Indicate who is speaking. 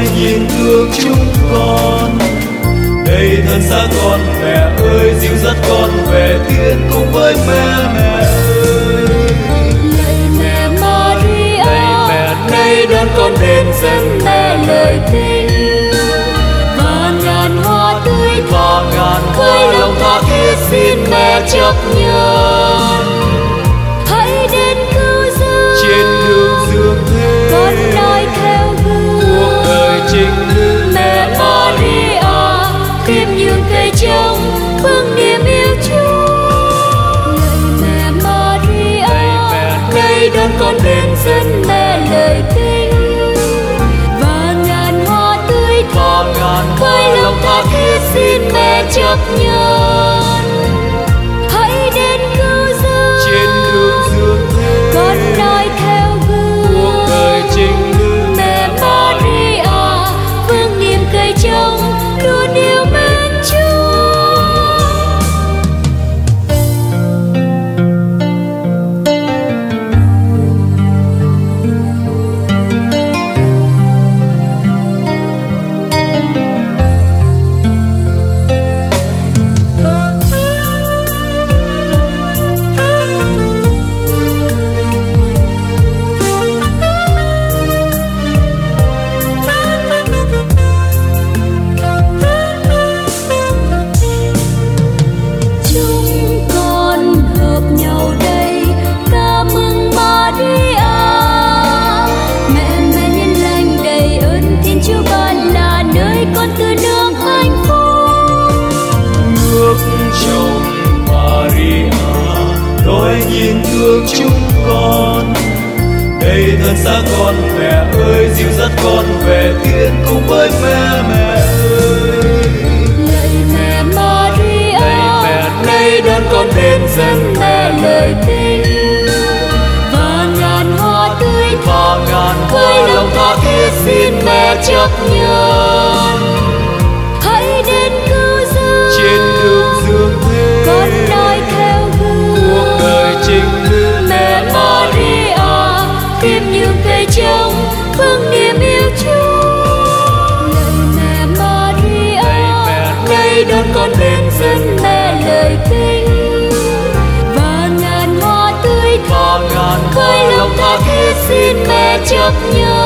Speaker 1: đôi nhìn thương chúng con. Đây thân xác con mẹ ơi dìu dắt con về thiên cùng với mẹ mẹ ơi
Speaker 2: lạy mẹ Maria
Speaker 1: lạy mẹ nay đón con đến dân
Speaker 2: mẹ lời tình. Và ngàn hoa tươi
Speaker 1: và ngàn
Speaker 2: khơi lòng tha thiết xin mẹ chấp nhận đến dân mẹ lời tình và ngàn hoa tươi thắm
Speaker 1: ngàn
Speaker 2: khơi lòng tha thiết xin mẹ chấp nhận
Speaker 1: chồng Maria. Đôi nhìn thương chúng con đây thân xác con mẹ ơi dìu dắt con về thiên cùng với mẹ mẹ ơi
Speaker 2: lạy mẹ Maria
Speaker 1: lạy mẹ
Speaker 2: nay con đến dân mẹ lời tình. Và ngàn hoa tươi khơi
Speaker 1: hoa
Speaker 2: lòng tha thiết xin mẹ chấp nhận con đến dân mẹ lời tình và ngàn hoa tươi thắm
Speaker 1: ngàn
Speaker 2: khơi lòng
Speaker 1: tha
Speaker 2: thiết xin mẹ chấp nhận